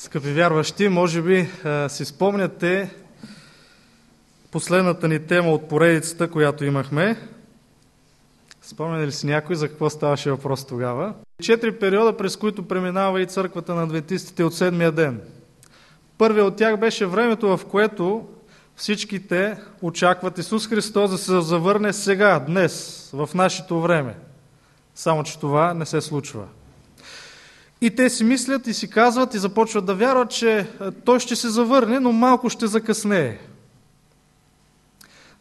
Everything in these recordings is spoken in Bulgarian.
Скъпи вярващи, може би си спомняте последната ни тема от поредицата, която имахме. Спомня ли си някой за какво ставаше въпрос тогава? Четири периода, през които преминава и църквата на адвентистите от седмия ден. Първият от тях беше времето, в което всичките очакват Исус Христос да се завърне сега, днес, в нашето време. Само, че това не се случва. И те си мислят и си казват и започват да вярват, че той ще се завърне, но малко ще закъснее.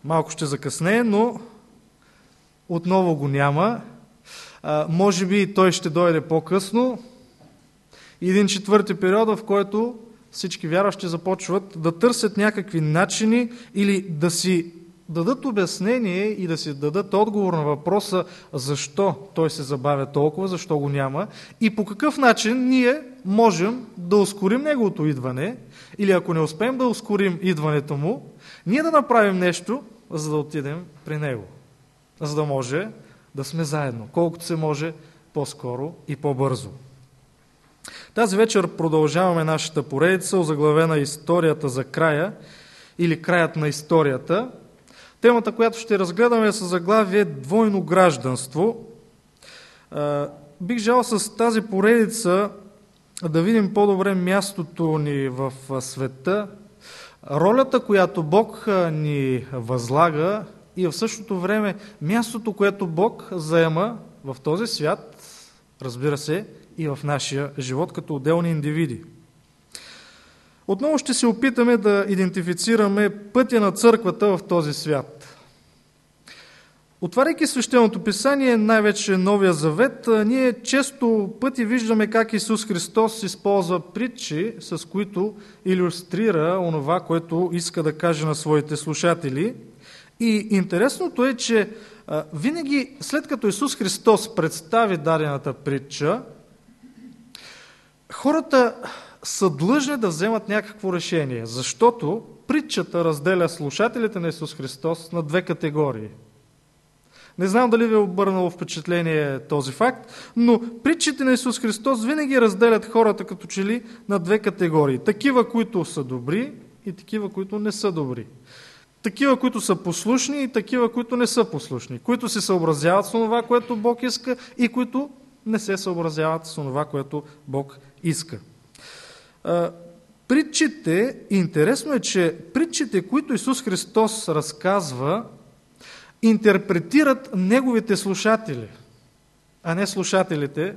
Малко ще закъснее, но отново го няма. А, може би той ще дойде по-късно. Един четвърти период, в който всички вярващи започват да търсят някакви начини или да си дадат обяснение и да си дадат отговор на въпроса защо той се забавя толкова, защо го няма и по какъв начин ние можем да ускорим неговото идване или ако не успеем да ускорим идването му, ние да направим нещо, за да отидем при него, за да може да сме заедно, колкото се може по-скоро и по-бързо. Тази вечер продължаваме нашата поредица, озаглавена историята за края или краят на историята – Темата, която ще разгледаме е с заглавие Двойно гражданство. Бих жал с тази поредица да видим по-добре мястото ни в света, ролята, която Бог ни възлага и в същото време мястото, което Бог заема в този свят, разбира се, и в нашия живот като отделни индивиди. Отново ще се опитаме да идентифицираме пътя на църквата в този свят. Отваряйки свещеното писание, най-вече Новия Завет, ние често пъти виждаме как Исус Христос използва притчи, с които иллюстрира онова, което иска да каже на своите слушатели. И интересното е, че винаги след като Исус Христос представи дадената притча, хората са длъжни да вземат някакво решение, защото притчата разделя слушателите на Исус Христос на две категории. Не знам дали ви е обърнало впечатление този факт, но притчите на Исус Христос винаги разделят хората като че ли на две категории. Такива, които са добри и такива, които не са добри. Такива, които са послушни и такива, които не са послушни. Които се съобразяват с това, което Бог иска и които не се съобразяват с това, което Бог иска. Притчите, интересно е, че притчите, които Исус Христос разказва, интерпретират неговите слушатели, а не слушателите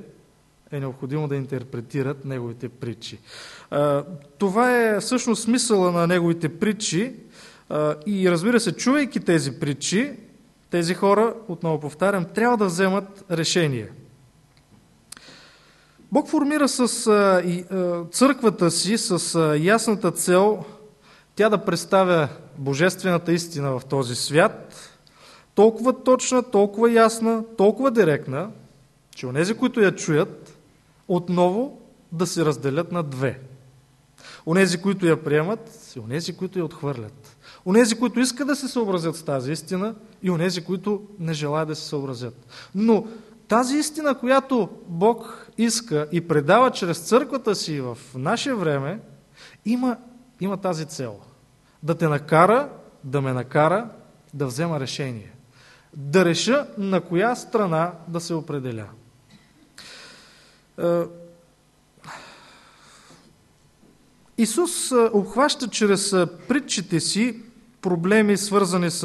е необходимо да интерпретират неговите притчи. Това е всъщност смисъла на неговите притчи. И разбира се, чувайки тези притчи, тези хора, отново повтарям, трябва да вземат решение – Бог формира с църквата си с ясната цел тя да представя божествената истина в този свят, толкова точна, толкова ясна, толкова директна, че онези, които я чуят, отново да се разделят на две. Онези, които я приемат и онези, които я отхвърлят. Онези, които искат да се съобразят с тази истина и онези, които не желаят да се съобразят. Но тази истина, която Бог иска и предава чрез църквата си в наше време, има, има тази цел. Да те накара, да ме накара да взема решение. Да реша на коя страна да се определя. Е, Исус е, обхваща чрез е, притчите си проблеми, свързани с,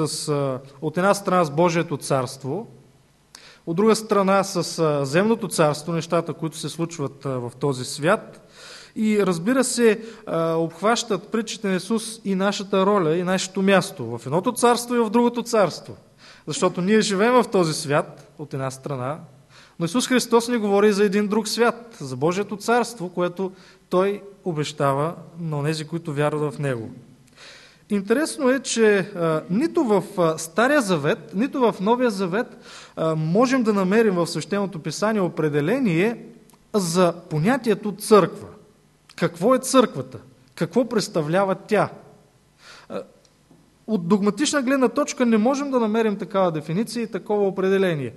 от една страна с Божието царство, от друга страна, с земното царство, нещата, които се случват в този свят. И разбира се, обхващат притчите на Исус и нашата роля, и нашето място в едното царство и в другото царство. Защото ние живеем в този свят, от една страна, но Исус Христос ни говори за един друг свят, за Божието царство, което Той обещава на тези, които вярват в Него. Интересно е, че а, нито в а, Стария завет, нито в Новия завет а, можем да намерим в Свещеното писание определение за понятието църква. Какво е църквата? Какво представлява тя? От догматична гледна точка не можем да намерим такава дефиниция и такова определение.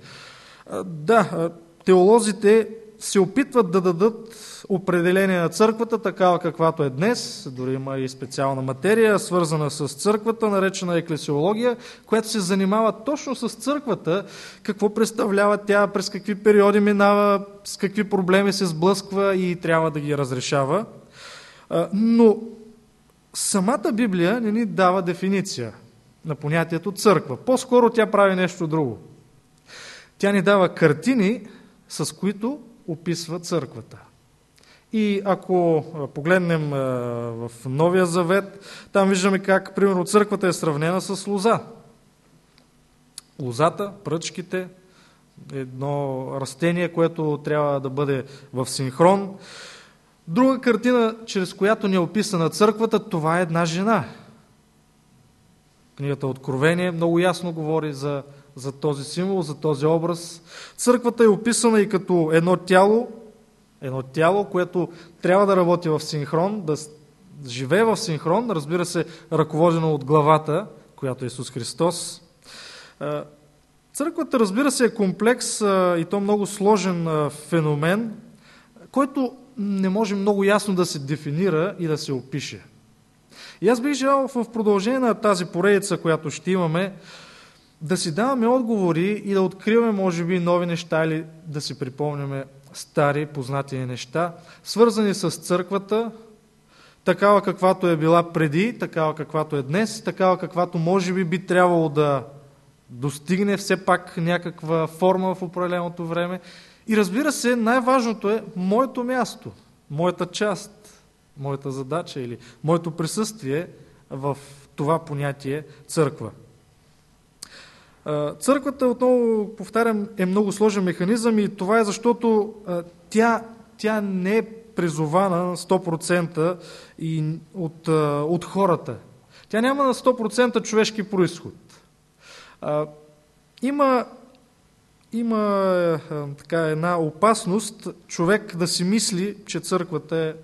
Да, теолозите се опитват да дадат определение на църквата, такава каквато е днес. Дори има и специална материя, свързана с църквата, наречена еклесиология, която се занимава точно с църквата, какво представлява тя, през какви периоди минава, с какви проблеми се сблъсква и трябва да ги разрешава. Но самата Библия не ни дава дефиниция на понятието църква. По-скоро тя прави нещо друго. Тя ни дава картини, с които описва църквата. И ако погледнем в Новия Завет, там виждаме как, примерно, църквата е сравнена с лоза. Лозата, пръчките, едно растение, което трябва да бъде в синхрон. Друга картина, чрез която ни е описана църквата, това е една жена. Книгата Откровение много ясно говори за, за този символ, за този образ. Църквата е описана и като едно тяло, едно тяло, което трябва да работи в синхрон, да живее в синхрон, разбира се, ръководено от главата, която е Исус Христос. Църквата, разбира се, е комплекс и то много сложен феномен, който не може много ясно да се дефинира и да се опише. И аз бих желал в продължение на тази поредица, която ще имаме, да си даваме отговори и да откриваме, може би, нови неща или да си припомняме стари, познати неща, свързани с църквата, такава каквато е била преди, такава каквато е днес, такава каквато може би би трябвало да достигне все пак някаква форма в определеното време. И разбира се, най-важното е моето място, моята част, моята задача или моето присъствие в това понятие църква. Църквата, отново повтарям, е много сложен механизъм и това е защото тя, тя не е призована на 100% и от, от хората. Тя няма на 100% човешки происход. Има, има така една опасност човек да си мисли, че църквата е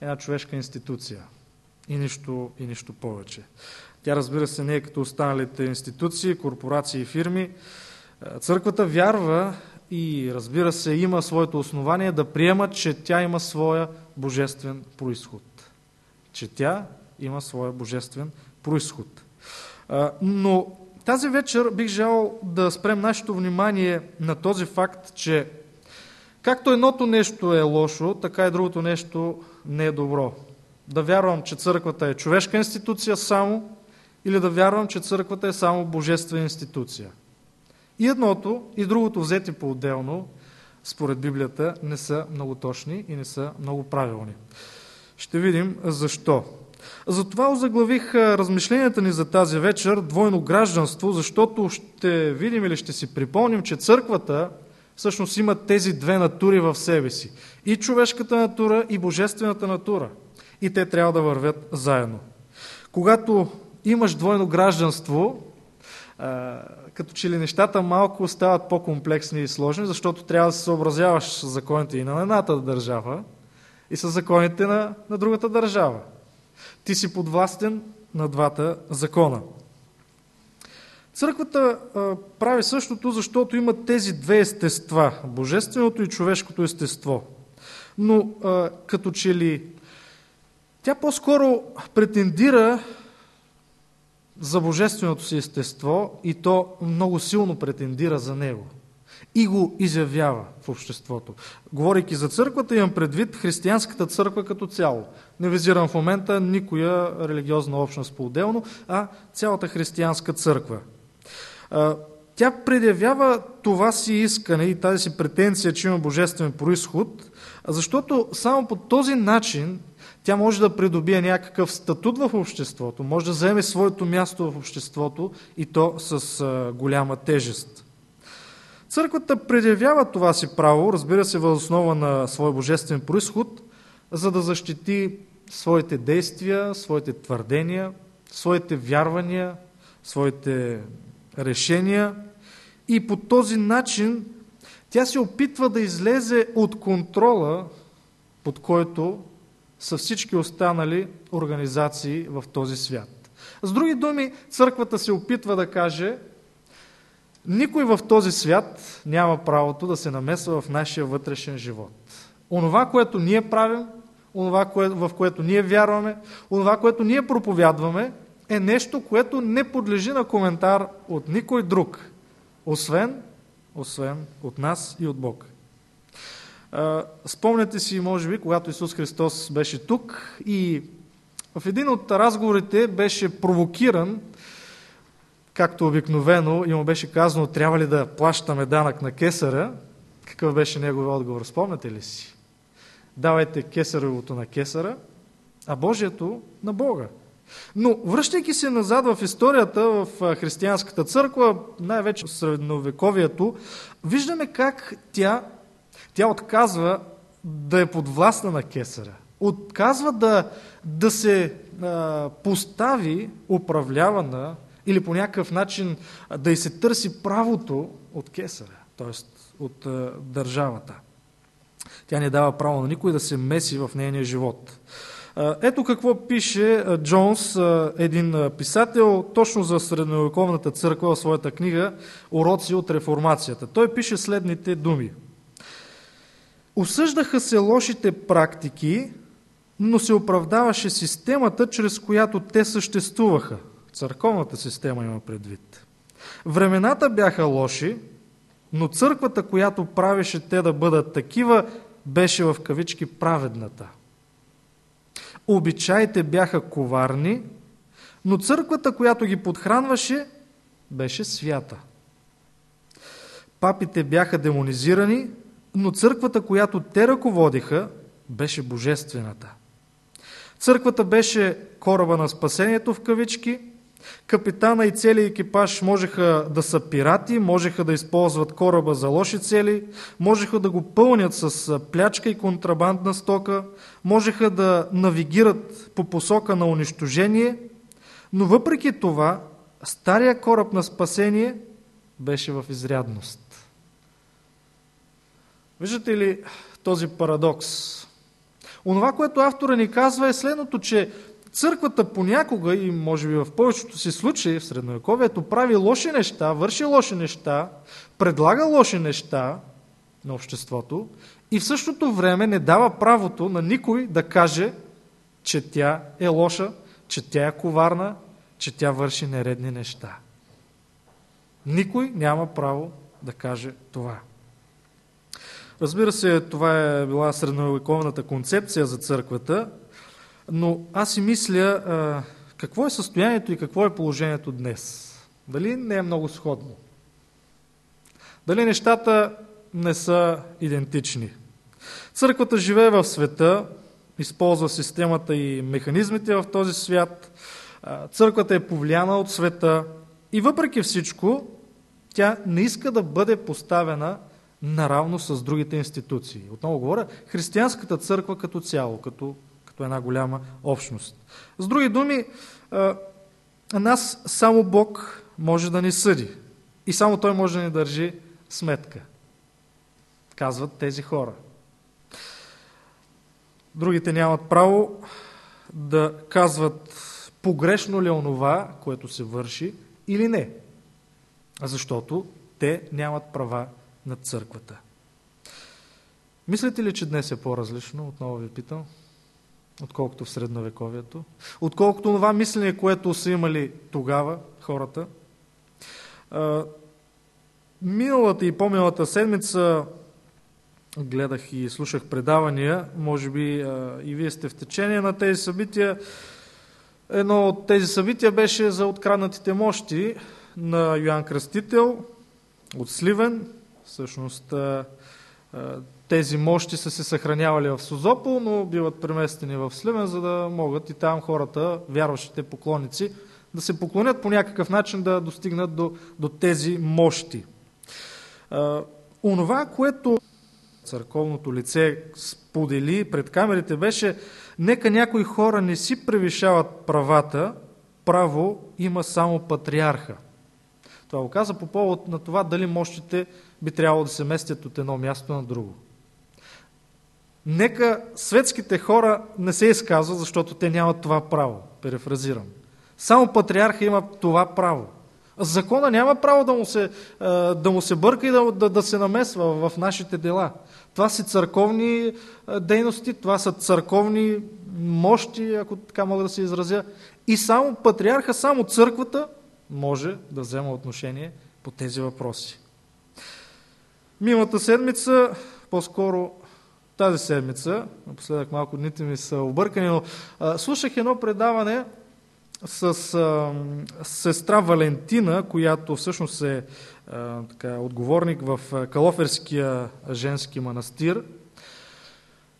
една човешка институция и нищо, и нищо повече. Тя, разбира се, не е като останалите институции, корпорации и фирми. Църквата вярва и, разбира се, има своето основание да приема, че тя има своя божествен происход. Че тя има своя божествен происход. Но тази вечер бих желал да спрем нашето внимание на този факт, че както едното нещо е лошо, така и другото нещо не е добро. Да вярвам, че църквата е човешка институция само, или да вярвам, че църквата е само божествена институция. И едното, и другото взети по-отделно, според Библията, не са много точни и не са много правилни. Ще видим защо. Затова озаглавих размишленията ни за тази вечер двойно гражданство, защото ще видим или ще си припомним, че църквата всъщност има тези две натури в себе си. И човешката натура, и божествената натура. И те трябва да вървят заедно. Когато имаш двойно гражданство, като че ли нещата малко стават по-комплексни и сложни, защото трябва да се съобразяваш с законите и на едната държава, и с законите на, на другата държава. Ти си подвластен на двата закона. Църквата а, прави същото, защото има тези две естества божественото и човешкото естество. Но а, като че ли тя по-скоро претендира за божественото си естество и то много силно претендира за него и го изявява в обществото. Говорейки за църквата, имам предвид християнската църква като цяло. Не визирам в момента никоя религиозна общност по-отделно, а цялата християнска църква. Тя предявява това си искане и тази си претенция, че има божествен происход, защото само по този начин тя може да придобие някакъв статут в обществото, може да заеме своето място в обществото и то с голяма тежест. Църквата предявява това си право, разбира се, въз основа на свой божествен происход, за да защити своите действия, своите твърдения, своите вярвания, своите решения и по този начин тя се опитва да излезе от контрола, под който са всички останали организации в този свят. С други думи, църквата се опитва да каже, никой в този свят няма правото да се намесва в нашия вътрешен живот. Онова, което ние правим, онова, в което ние вярваме, онова, което ние проповядваме, е нещо, което не подлежи на коментар от никой друг, освен, освен от нас и от Бог. Спомняте си, може би, когато Исус Христос беше тук и в един от разговорите беше провокиран, както обикновено, и му беше казано, трябва ли да плащаме данък на кесара. Какъв беше неговият отговор? Спомняте ли си? Давайте кесаровото на кесара, а Божието на Бога. Но връщайки се назад в историята, в християнската църква, най-вече в средновековието, виждаме как тя, тя отказва да е подвластна на кесара. Отказва да, да се а, постави управлявана или по някакъв начин да й се търси правото от кесара, т.е. от а, държавата. Тя не дава право на никой да се меси в нейния живот. Ето какво пише Джонс, един писател, точно за средновековната църква в своята книга Уроци от реформацията. Той пише следните думи. Осъждаха се лошите практики, но се оправдаваше системата, чрез която те съществуваха. Църковната система има предвид. Времената бяха лоши, но църквата, която правеше те да бъдат такива, беше в кавички праведната – обичаите бяха коварни, но църквата, която ги подхранваше, беше свята. Папите бяха демонизирани, но църквата, която те ръководиха, беше божествената. Църквата беше кораба на спасението в кавички, Капитана и целият екипаж можеха да са пирати, можеха да използват кораба за лоши цели, можеха да го пълнят с плячка и контрабандна стока, можеха да навигират по посока на унищожение, но въпреки това, стария кораб на спасение беше в изрядност. Виждате ли този парадокс? Онова, което автора ни казва е следното, че Църквата понякога и може би в повечето си случаи в средновековието прави лоши неща, върши лоши неща, предлага лоши неща на обществото и в същото време не дава правото на никой да каже, че тя е лоша, че тя е коварна, че тя върши нередни неща. Никой няма право да каже това. Разбира се, това е била средновековната концепция за църквата, но аз си мисля какво е състоянието и какво е положението днес. Дали не е много сходно? Дали нещата не са идентични? Църквата живее в света, използва системата и механизмите в този свят. Църквата е повлияна от света и въпреки всичко, тя не иска да бъде поставена наравно с другите институции. Отново говоря, християнската църква като цяло, като като една голяма общност. С други думи, нас само Бог може да ни съди. И само Той може да ни държи сметка. Казват тези хора. Другите нямат право да казват погрешно ли е онова, което се върши или не. Защото те нямат права над църквата. Мислите ли, че днес е по-различно? Отново ви питам отколкото в средновековието, отколкото това мислене, което са имали тогава хората. Миналата и по-миналата седмица гледах и слушах предавания, може би и вие сте в течение на тези събития. Едно от тези събития беше за откраднатите мощи на Йоанн Кръстител от Сливен. Всъщност тези мощи са се съхранявали в Созопол, но биват преместени в Сливен, за да могат и там хората, вярващите поклонници, да се поклонят по някакъв начин да достигнат до, до тези мощи. онова, което църковното лице сподели пред камерите беше, нека някои хора не си превишават правата, право има само патриарха. Това го каза по повод на това дали мощите би трябвало да се местят от едно място на друго. Нека светските хора не се изказват, защото те нямат това право. Перефразирам. Само патриарха има това право. Закона няма право да му се, да му се бърка и да, да, да се намесва в нашите дела. Това са църковни дейности, това са църковни мощи, ако така мога да се изразя. И само патриарха, само църквата може да взема отношение по тези въпроси. Мимата седмица, по-скоро тази седмица, напоследък малко дните ми са объркани, но а, слушах едно предаване с а, сестра Валентина, която всъщност е а, така, отговорник в Калоферския женски манастир.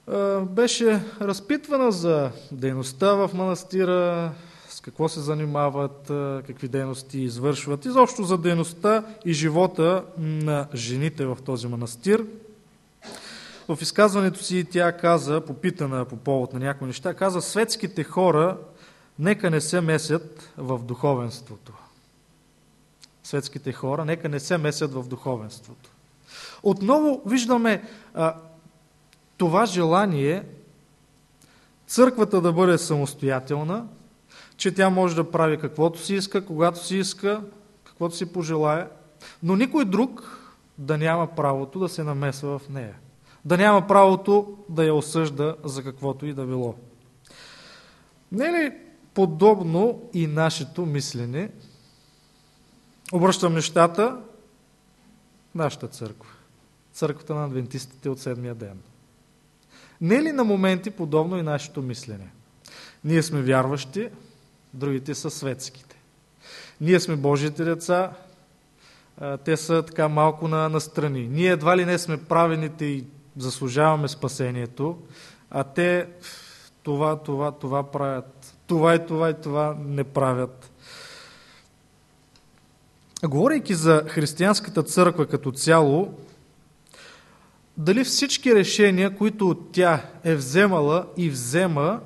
А, беше разпитвана за дейността в манастира, какво се занимават, какви дейности извършват, изобщо за дейността и живота на жените в този манастир. В изказването си тя каза, попитана по повод на някои неща, каза, светските хора нека не се месят в духовенството. Светските хора нека не се месят в духовенството. Отново виждаме а, това желание църквата да бъде самостоятелна, че тя може да прави каквото си иска, когато си иска, каквото си пожелая, но никой друг да няма правото да се намесва в нея. Да няма правото да я осъжда за каквото и да било. Не е ли подобно и нашето мислене? Обръщам нещата нашата църква. Църквата на адвентистите от седмия ден. Не е ли на моменти подобно и нашето мислене? Ние сме вярващи, другите са светските. Ние сме Божите деца, те са така малко на, на страни. Ние едва ли не сме правените и заслужаваме спасението, а те това, това, това правят. Това и това и това не правят. Говорейки за християнската църква като цяло, дали всички решения, които тя е вземала и взема,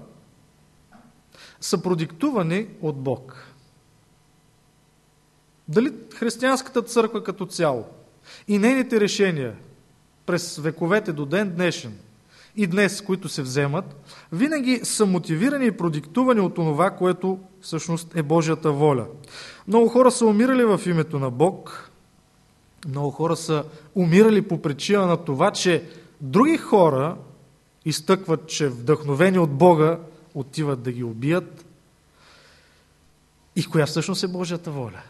са продиктувани от Бог. Дали християнската църква като цяло и нейните решения през вековете до ден днешен и днес, които се вземат, винаги са мотивирани и продиктувани от това, което всъщност е Божията воля. Много хора са умирали в името на Бог, много хора са умирали по причина на това, че други хора изтъкват, че вдъхновени от Бога отиват да ги убият. И коя всъщност е Божията воля?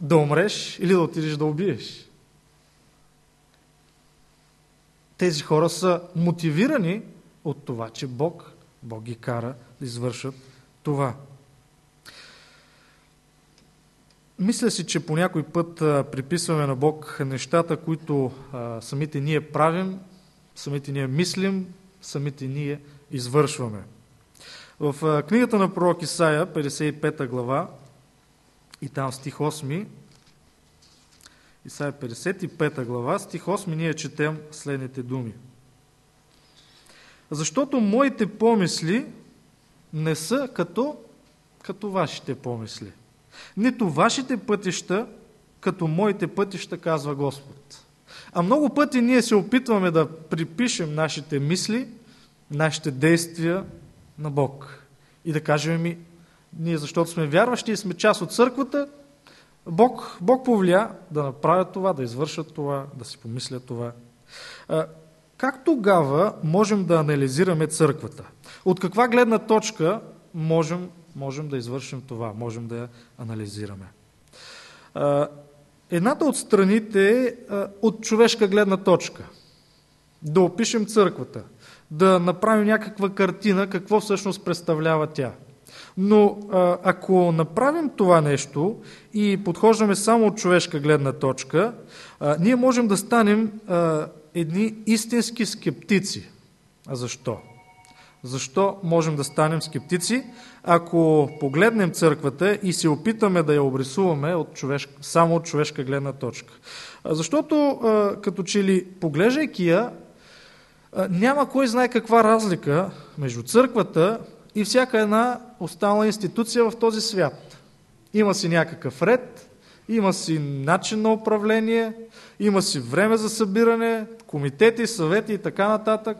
Да умреш или да отидеш да убиеш? Тези хора са мотивирани от това, че Бог, Бог ги кара да извършат това. Мисля си, че по някой път приписваме на Бог нещата, които самите ние правим, самите ние мислим, самите ние извършваме. В книгата на пророк Исаия, 55 глава, и там стих 8, Исаия 55 глава, стих 8, ние четем следните думи. Защото моите помисли не са като, като вашите помисли. Нито вашите пътища, като моите пътища, казва Господ. А много пъти ние се опитваме да припишем нашите мисли, нашите действия на Бог. И да кажем ми, ние защото сме вярващи и сме част от църквата, Бог, Бог повлия да направят това, да извършат това, да си помислят това. Как тогава можем да анализираме църквата? От каква гледна точка можем, можем да извършим това, можем да я анализираме? Едната от страните е от човешка гледна точка. Да опишем църквата, да направим някаква картина, какво всъщност представлява тя. Но ако направим това нещо и подхождаме само от човешка гледна точка, ние можем да станем едни истински скептици. А защо? Защо можем да станем скептици, ако погледнем църквата и се опитаме да я обрисуваме от човешка, само от човешка гледна точка? Защото, като че ли поглеждайки я, няма кой знае каква разлика между църквата и всяка една останала институция в този свят. Има си някакъв ред, има си начин на управление, има си време за събиране, комитети, съвети и така нататък.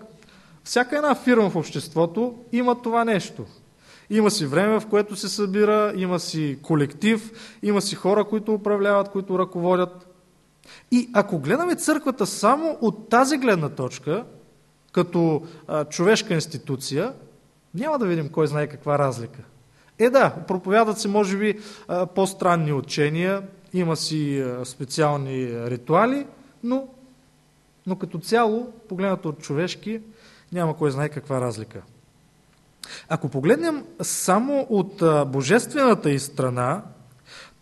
Всяка една фирма в обществото има това нещо. Има си време, в което се събира, има си колектив, има си хора, които управляват, които ръководят. И ако гледаме църквата само от тази гледна точка, като а, човешка институция, няма да видим кой знае каква разлика. Е да, проповядат се може би по-странни учения, има си специални ритуали, но, но като цяло, погледнато от човешки, няма кой знае каква разлика. Ако погледнем само от божествената и страна,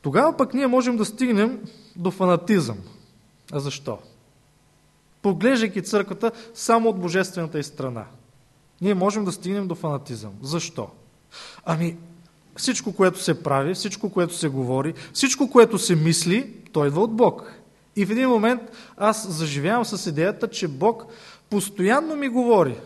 тогава пък ние можем да стигнем до фанатизъм. А защо? Поглеждайки църквата само от божествената и страна, ние можем да стигнем до фанатизъм. Защо? Ами, всичко, което се прави, всичко, което се говори, всичко, което се мисли, то идва от Бог. И в един момент аз заживявам с идеята, че Бог постоянно ми говори.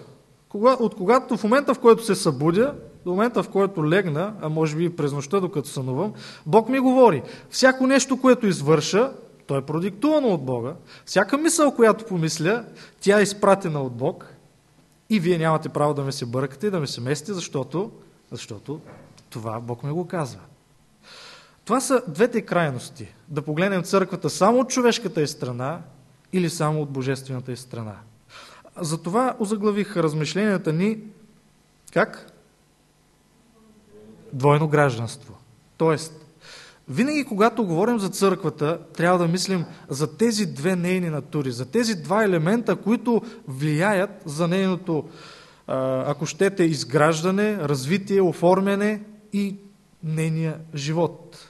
От когато, в момента, в който се събудя, до момента, в който легна, а може би и през нощта, докато сънувам, Бог ми говори. Всяко нещо, което извърша, то е продиктувано от Бога. Всяка мисъл, която помисля, тя е изпратена от Бог. И вие нямате право да ме се бъркате и да ме се местите, защото, защото това Бог ми го казва. Това са двете крайности. Да погледнем църквата само от човешката и страна или само от божествената и страна. Затова озаглавих размишленията ни как? Двойно гражданство. Тоест, винаги когато говорим за църквата, трябва да мислим за тези две нейни натури, за тези два елемента, които влияят за нейното, ако щете, изграждане, развитие, оформяне и нейния живот.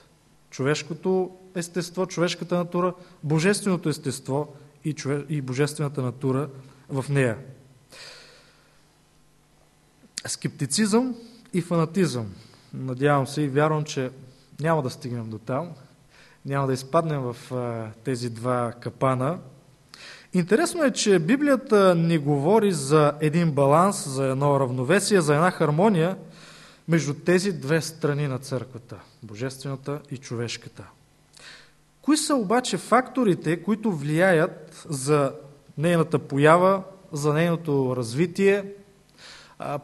Човешкото естество, човешката натура, божественото естество и, чове... и божествената натура в нея. Скептицизъм и фанатизъм. Надявам се и вярвам, че няма да стигнем до там. Няма да изпаднем в тези два капана. Интересно е, че Библията ни говори за един баланс, за едно равновесие, за една хармония между тези две страни на църквата – божествената и човешката. Кои са обаче факторите, които влияят за нейната поява, за нейното развитие,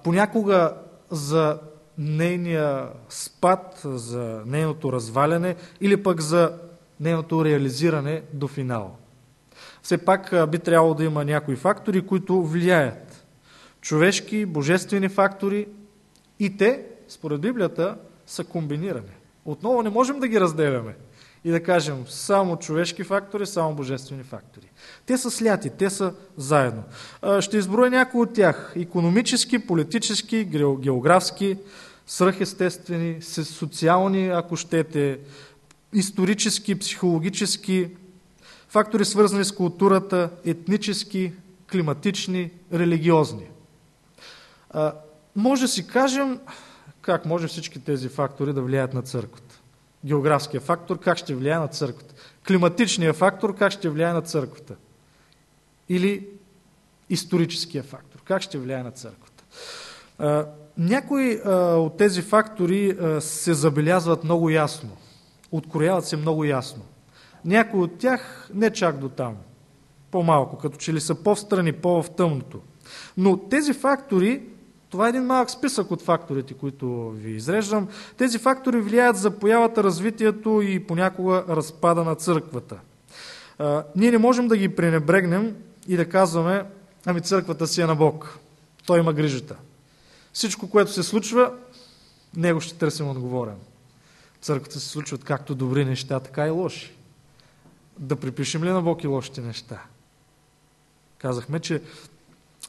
понякога за нейния спад, за нейното разваляне или пък за нейното реализиране до финал. Все пак би трябвало да има някои фактори, които влияят. Човешки, божествени фактори и те според Библията, са комбинирани. Отново не можем да ги разделяме и да кажем само човешки фактори, само божествени фактори. Те са сляти, те са заедно. Ще изброя някои от тях. Економически, политически, географски, свръхестествени, социални, ако щете, исторически, психологически, фактори свързани с културата, етнически, климатични, религиозни. Може да си кажем, как може всички тези фактори да влияят на църквата? Географския фактор как ще влияе на църквата? Климатичния фактор как ще влияе на църквата? Или историческия фактор как ще влияе на църквата? Някои от тези фактори се забелязват много ясно. Открояват се много ясно. Някои от тях не чак до там. По-малко, като че ли са по-встрани, по-в тъмното. Но тези фактори това е един малък списък от факторите, които ви изреждам. Тези фактори влияят за появата, развитието и понякога разпада на църквата. А, ние не можем да ги пренебрегнем и да казваме, ами църквата си е на Бог. Той има грижата. Всичко, което се случва, него ще търсим отговорен. Църквата се случват както добри неща, така и лоши. Да припишем ли на Бог и лошите неща? Казахме, че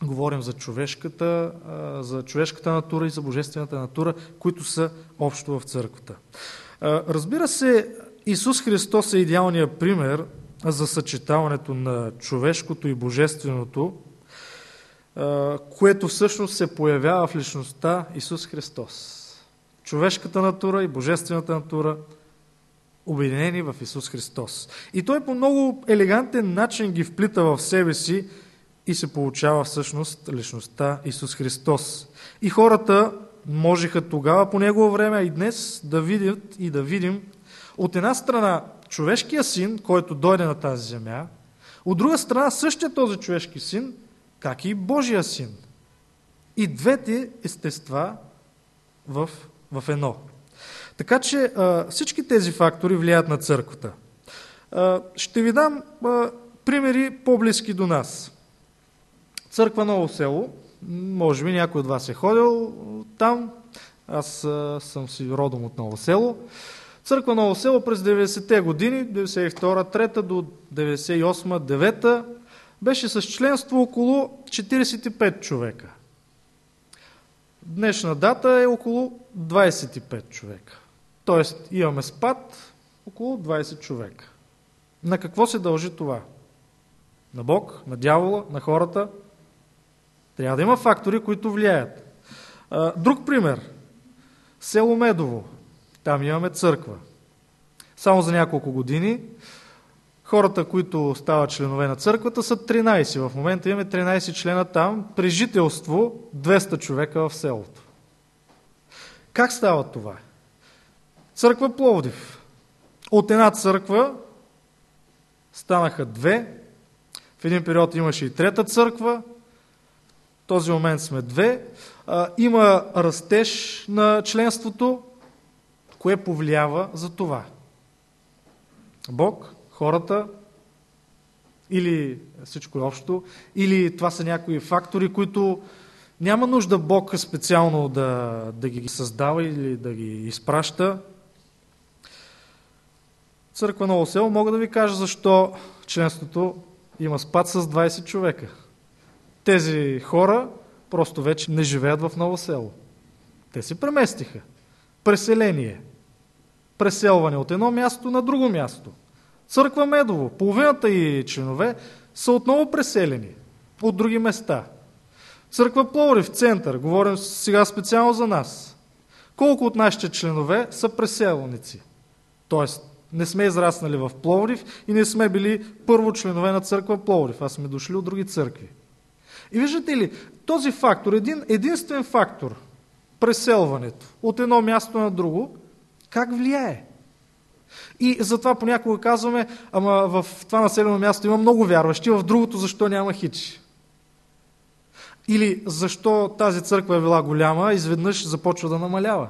говорим за човешката, за човешката натура и за божествената натура, които са общо в църквата. Разбира се, Исус Христос е идеалният пример за съчетаването на човешкото и божественото, което всъщност се появява в личността Исус Христос. Човешката натура и божествената натура обединени в Исус Христос. И Той по много елегантен начин ги вплита в себе си и се получава всъщност личността Исус Христос. И хората можеха тогава по негово време, и днес да видят и да видим от една страна човешкия син, който дойде на тази земя, от друга страна същия този човешки син, как и Божия син. И двете естества в, в едно. Така че всички тези фактори влияят на църквата. Ще ви дам примери по-близки до нас. Църква Ново село, може би някой от вас е ходил там, аз а, съм си родом от Ново село. Църква Ново село през 90-те години, 92-3 до 98-9 беше с членство около 45 човека. Днешна дата е около 25 човека. Тоест имаме спад около 20 човека. На какво се дължи това? На Бог, на дявола, на хората? Трябва да има фактори, които влияят. Друг пример. Село Медово. Там имаме църква. Само за няколко години хората, които стават членове на църквата, са 13. В момента имаме 13 члена там, при жителство 200 човека в селото. Как става това? Църква Пловдив. От една църква станаха две. В един период имаше и трета църква. Този момент сме две. Има растеж на членството. Кое повлиява за това? Бог, хората или всичко общо, или това са някои фактори, които няма нужда Бог специално да, да ги създава или да ги изпраща. Църква Ново село мога да ви кажа защо членството има спад с 20 човека. Тези хора просто вече не живеят в Ново село. Те се преместиха. Преселение. Преселване от едно място на друго място. Църква Медово, половината и членове са отново преселени от други места. Църква Пловрив, център, говорим сега специално за нас. Колко от нашите членове са преселници? Тоест, не сме израснали в Пловрив и не сме били първо членове на църква Пловрив, а сме дошли от други църкви. И виждате ли, този фактор, един единствен фактор, преселването от едно място на друго, как влияе? И затова понякога казваме, ама в това населено място има много вярващи, в другото защо няма хич? Или защо тази църква е била голяма, изведнъж започва да намалява?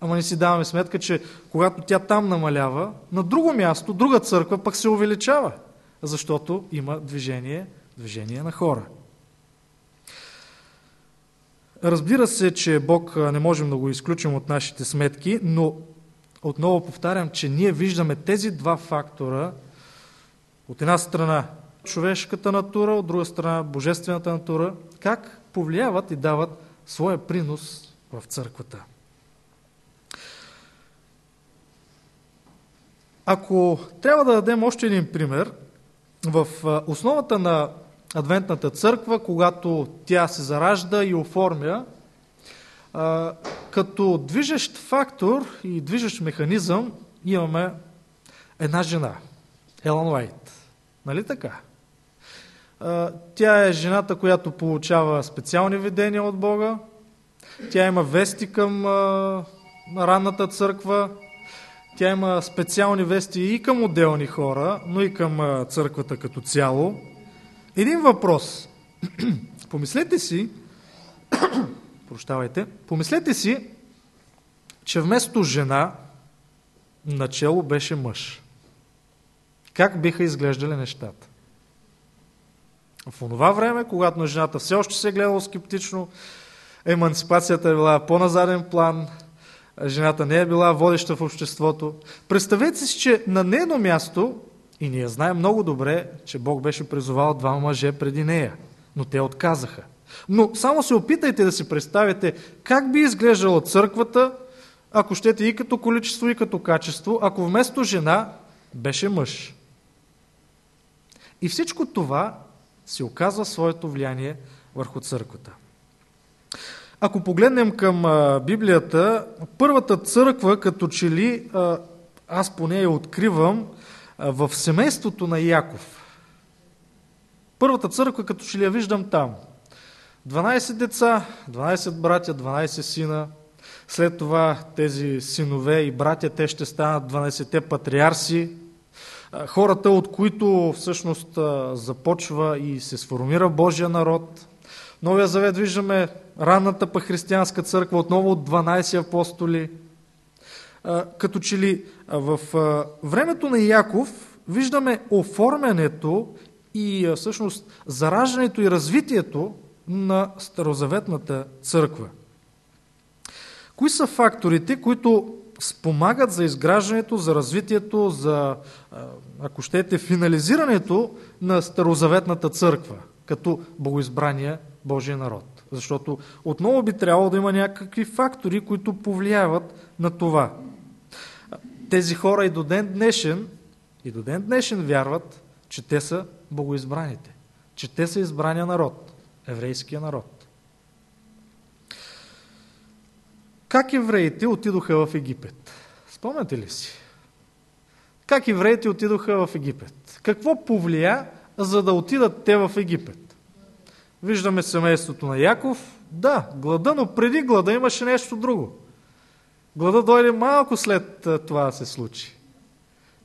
Ама не си даваме сметка, че когато тя там намалява, на друго място, друга църква пък се увеличава, защото има движение, движение на хора. Разбира се, че Бог не можем да го изключим от нашите сметки, но отново повтарям, че ние виждаме тези два фактора. От една страна човешката натура, от друга страна божествената натура, как повлияват и дават своя принос в църквата. Ако трябва да дадем още един пример, в основата на Адвентната църква, когато тя се заражда и оформя, като движещ фактор и движещ механизъм имаме една жена, Елан Уайт. Нали така? Тя е жената, която получава специални видения от Бога. Тя има вести към ранната църква. Тя има специални вести и към отделни хора, но и към църквата като цяло. Един въпрос. Помислете си, прощавайте, помислете си, че вместо жена начало беше мъж. Как биха изглеждали нещата? В това време, когато на жената все още се е гледало скептично, емансипацията е била по-назаден план, жената не е била водеща в обществото. Представете си, че на нейно място, и ние знаем много добре, че Бог беше призовал два мъже преди нея, но те отказаха. Но само се опитайте да си представите как би изглеждала църквата, ако щете и като количество, и като качество, ако вместо жена беше мъж. И всичко това си оказва своето влияние върху църквата. Ако погледнем към Библията, първата църква, като че ли, аз поне я откривам, в семейството на Яков. Първата църква, като че ли я виждам там. 12 деца, 12 братя, 12 сина. След това тези синове и братя, те ще станат 12-те патриарси, хората, от които всъщност започва и се сформира Божия народ. Новия завет виждаме ранната па християнска църква, отново от 12 апостоли. Като че ли в времето на Яков виждаме оформянето и всъщност зараждането и развитието на Старозаветната църква. Кои са факторите, които спомагат за изграждането, за развитието, за, ако щете, финализирането на Старозаветната църква, като богоизбрания Божия народ? Защото отново би трябвало да има някакви фактори, които повлияват на това. Тези хора и до ден днешен, и до ден днешен вярват, че те са богоизбраните, че те са избрания народ, еврейския народ. Как евреите отидоха в Египет? Спомняте ли си? Как евреите отидоха в Египет? Какво повлия, за да отидат те в Египет? Виждаме семейството на Яков. Да, глада, но преди глада имаше нещо друго. Глада дойде малко след това да се случи.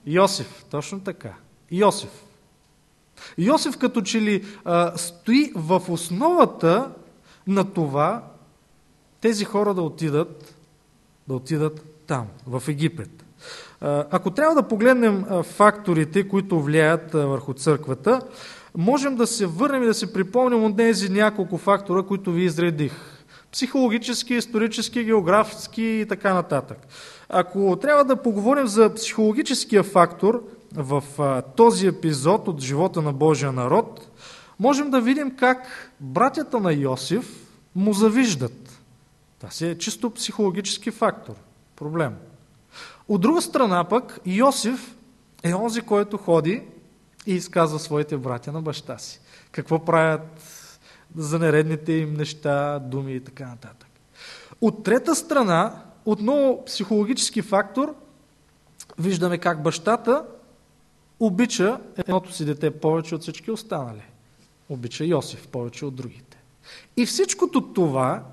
Йосиф, точно така. Йосиф. Йосиф като че ли а, стои в основата на това тези хора да отидат, да отидат там, в Египет. Ако трябва да погледнем факторите, които влияят върху църквата, можем да се върнем и да се припомним от тези няколко фактора, които ви изредих. Психологически, исторически, географски и така нататък. Ако трябва да поговорим за психологическия фактор в този епизод от живота на Божия народ, можем да видим как братята на Йосиф му завиждат. Това си е чисто психологически фактор, проблем. От друга страна пък, Йосиф е онзи, който ходи и изказва своите братя на баща си. Какво правят за нередните им неща, думи и така нататък. От трета страна, отново психологически фактор, виждаме как бащата обича едното си дете повече от всички останали. Обича Йосиф повече от другите. И всичкото това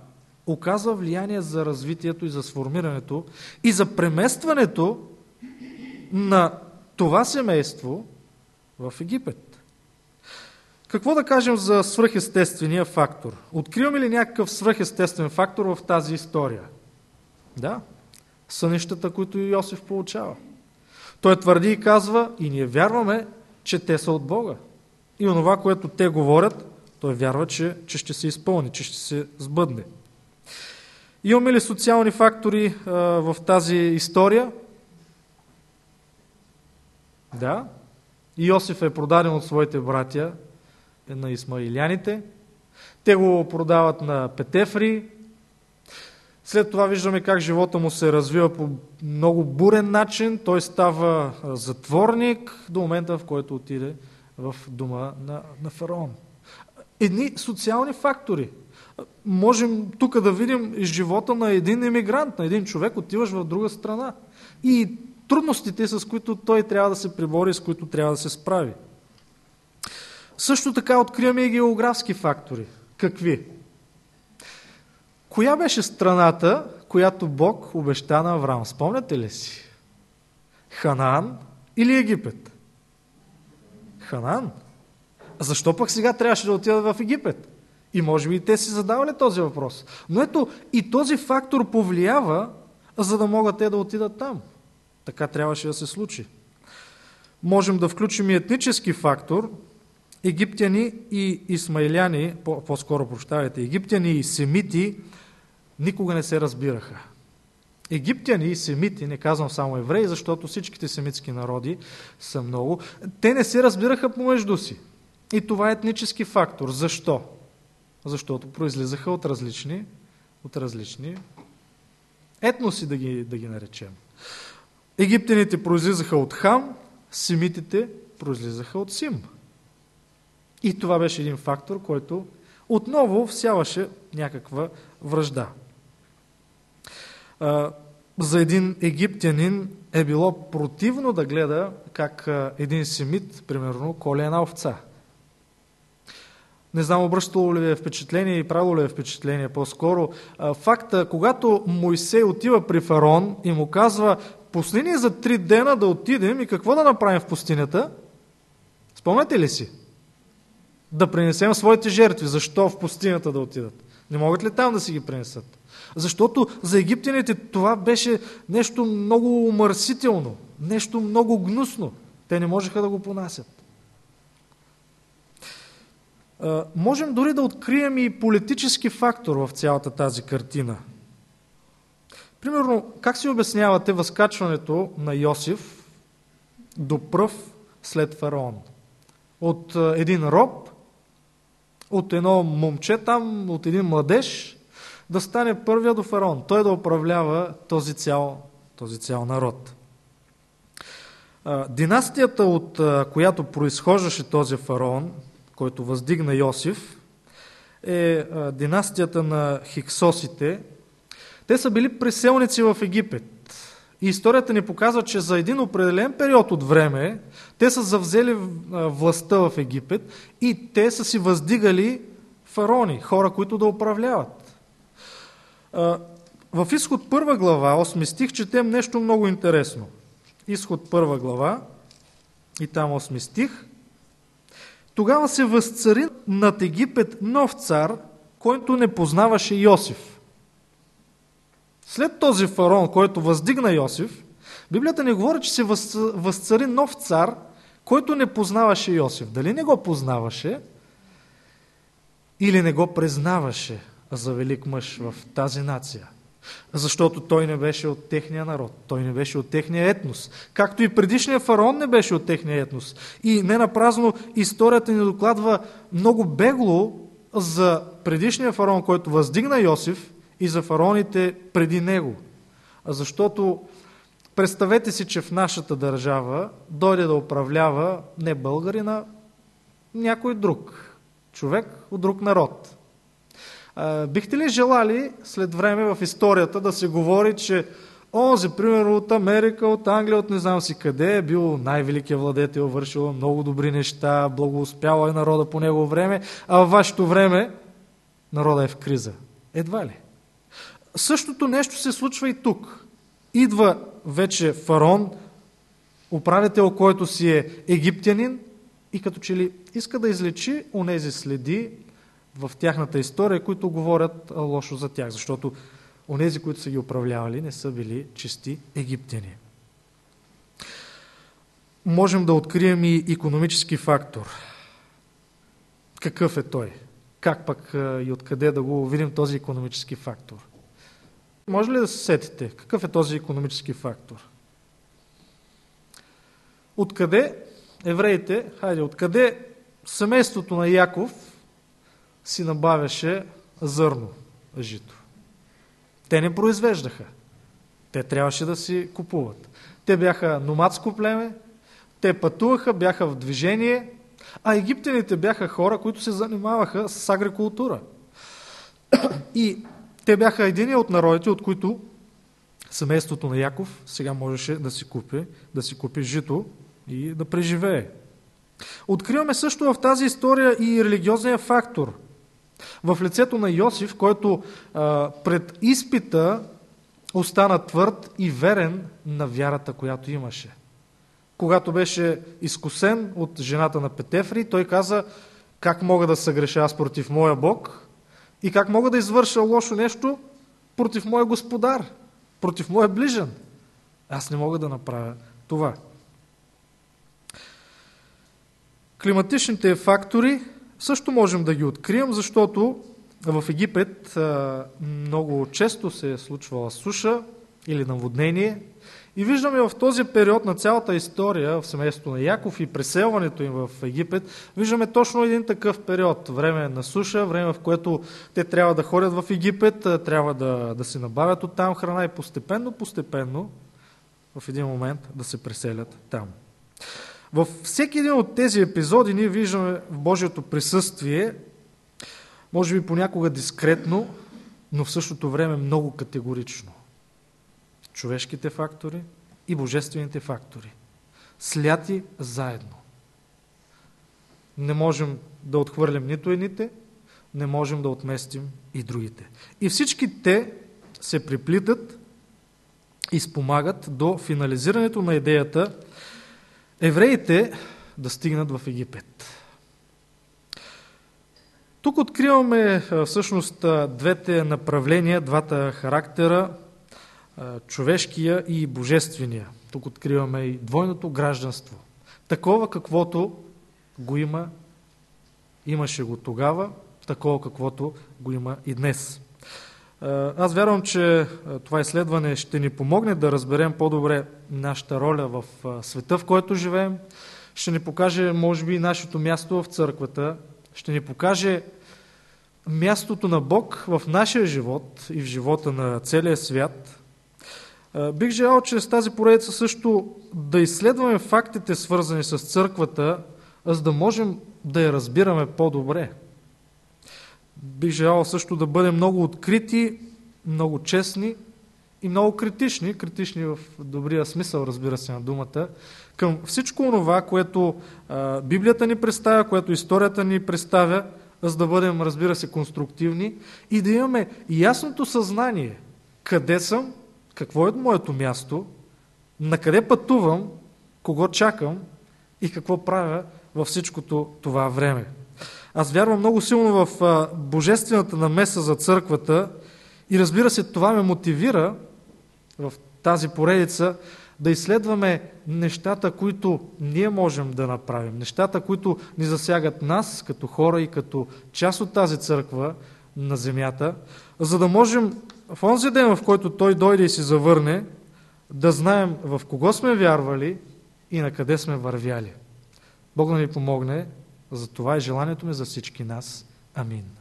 оказва влияние за развитието и за сформирането и за преместването на това семейство в Египет. Какво да кажем за свръхестествения фактор? Откриваме ли някакъв свръхестествен фактор в тази история? Да, сънищата, които Йосиф получава. Той твърди и казва, и ние вярваме, че те са от Бога. И онова, което те говорят, той вярва, че, че ще се изпълни, че ще се сбъдне. Имаме ли социални фактори а, в тази история? Да. Иосиф е продаден от своите братя на Исмаиляните. Те го продават на Петефри. След това виждаме как живота му се развива по много бурен начин. Той става затворник до момента, в който отиде в дома на, на фараон. Едни социални фактори – можем тук да видим живота на един емигрант, на един човек, отиваш в друга страна. И трудностите, с които той трябва да се прибори, с които трябва да се справи. Също така откриваме и географски фактори. Какви? Коя беше страната, която Бог обеща на Авраам? Спомняте ли си? Ханаан или Египет? Ханаан. Защо пък сега трябваше да отидат в Египет? И може би и те си задавали този въпрос. Но ето и този фактор повлиява, за да могат те да отидат там. Така трябваше да се случи. Можем да включим и етнически фактор. Египтяни и исмайляни, по-скоро прощавайте, египтяни и семити никога не се разбираха. Египтяни и семити, не казвам само евреи, защото всичките семитски народи са много, те не се разбираха помежду си. И това е етнически фактор. Защо? защото произлизаха от различни, от различни етноси, да ги, да ги наречем. Египтяните произлизаха от Хам, семитите произлизаха от Сим. И това беше един фактор, който отново всяваше някаква връжда. За един египтянин е било противно да гледа как един семит, примерно, коли една овца – не знам, обръщало ли е впечатление и правило ли е впечатление по-скоро. Факта, когато Моисей отива при фараон и му казва, пусни ни за три дена да отидем и какво да направим в пустинята? Спомняте ли си? Да принесем своите жертви. Защо в пустинята да отидат? Не могат ли там да си ги принесат? Защото за египтяните това беше нещо много умърсително, нещо много гнусно. Те не можеха да го понасят. Можем дори да открием и политически фактор в цялата тази картина. Примерно, как си обяснявате възкачването на Йосиф до пръв след фараон? От един роб, от едно момче там, от един младеж, да стане първия до фараон. Той да управлява този цял, този цял народ. Династията, от която произхождаше този фараон, който въздигна Йосиф, е династията на хиксосите. Те са били преселници в Египет. И историята ни показва, че за един определен период от време те са завзели властта в Египет и те са си въздигали фарони, хора, които да управляват. В изход първа глава, 8 стих, четем нещо много интересно. Изход първа глава и там 8 стих – тогава се възцари над Египет нов цар, който не познаваше Йосиф. След този фараон, който въздигна Йосиф, Библията не говори, че се възцари нов цар, който не познаваше Йосиф. Дали не го познаваше или не го признаваше за велик мъж в тази нация – защото той не беше от техния народ, той не беше от техния етнос. Както и предишния фараон не беше от техния етнос. И не напразно историята ни докладва много бегло за предишния фараон, който въздигна Йосиф и за фараоните преди него. Защото представете си, че в нашата държава дойде да управлява не българина, някой друг човек от друг народ. Бихте ли желали след време в историята да се говори, че онзи, примерно от Америка, от Англия, от не знам си къде, е бил най-великият владетел, вършил много добри неща, благоуспял е народа по него време, а във вашето време народа е в криза. Едва ли? Същото нещо се случва и тук. Идва вече фарон, управител, който си е египтянин и като че ли иска да излечи онези следи в тяхната история, които говорят лошо за тях, защото онези, които са ги управлявали, не са били чисти египтяни. Можем да открием и економически фактор. Какъв е той? Как пък и откъде да го видим този економически фактор? Може ли да се сетите? Какъв е този економически фактор? Откъде евреите, хайде, откъде семейството на Яков си набавяше зърно, жито. Те не произвеждаха. Те трябваше да си купуват. Те бяха номадско племе, те пътуваха, бяха в движение, а египтяните бяха хора, които се занимаваха с агрикултура. И те бяха едини от народите, от които семейството на Яков сега можеше да си купи, да си купи жито и да преживее. Откриваме също в тази история и религиозния фактор – в лицето на Йосиф, който а, пред изпита остана твърд и верен на вярата, която имаше. Когато беше изкусен от жената на Петефри, той каза, как мога да съгреша аз против моя Бог и как мога да извърша лошо нещо против моя господар, против моя ближен. Аз не мога да направя това. Климатичните фактори също можем да ги открием, защото в Египет много често се е случвала суша или наводнение. И виждаме в този период на цялата история в семейството на Яков и преселването им в Египет, виждаме точно един такъв период. Време на суша, време в което те трябва да ходят в Египет, трябва да, да се набавят от там храна и постепенно, постепенно в един момент да се преселят там. Във всеки един от тези епизоди ние виждаме в Божието присъствие, може би понякога дискретно, но в същото време много категорично. Човешките фактори и божествените фактори. Сляти заедно. Не можем да отхвърлям нито едните, не можем да отместим и другите. И всички те се приплитат и спомагат до финализирането на идеята евреите да стигнат в Египет. Тук откриваме всъщност двете направления, двата характера, човешкия и божествения. Тук откриваме и двойното гражданство. Такова каквото го има, имаше го тогава, такова каквото го има и днес. Аз вярвам, че това изследване ще ни помогне да разберем по-добре нашата роля в света, в който живеем. Ще ни покаже, може би, нашето място в църквата. Ще ни покаже мястото на Бог в нашия живот и в живота на целия свят. Бих желал чрез тази поредица също да изследваме фактите, свързани с църквата, за да можем да я разбираме по-добре. Бих желал също да бъдем много открити, много честни и много критични, критични в добрия смисъл, разбира се, на думата, към всичко това, което Библията ни представя, което историята ни представя, за да бъдем, разбира се, конструктивни и да имаме ясното съзнание къде съм, какво е моето място, на къде пътувам, кого чакам и какво правя във всичкото това време. Аз вярвам много силно в божествената намеса за църквата и разбира се, това ме мотивира в тази поредица да изследваме нещата, които ние можем да направим, нещата, които ни засягат нас като хора и като част от тази църква на земята, за да можем в онзи ден, в който Той дойде и си завърне, да знаем в кого сме вярвали и на къде сме вървяли. Бог да ни помогне за това и желанието ми за всички нас. Амин.